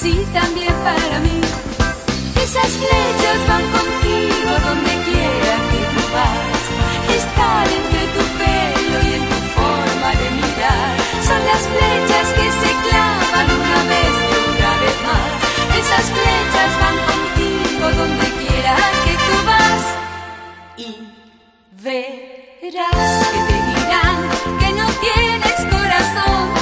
sí también para mí. Esas flechas van contigo donde quiera que tú vas. Están entre tu pelo y en tu forma de mirar. Son las flechas que se clavan una vez y una vez más. Esas flechas van contigo donde quiera que tú vas. Y verás que te dirán que no tienes corazón.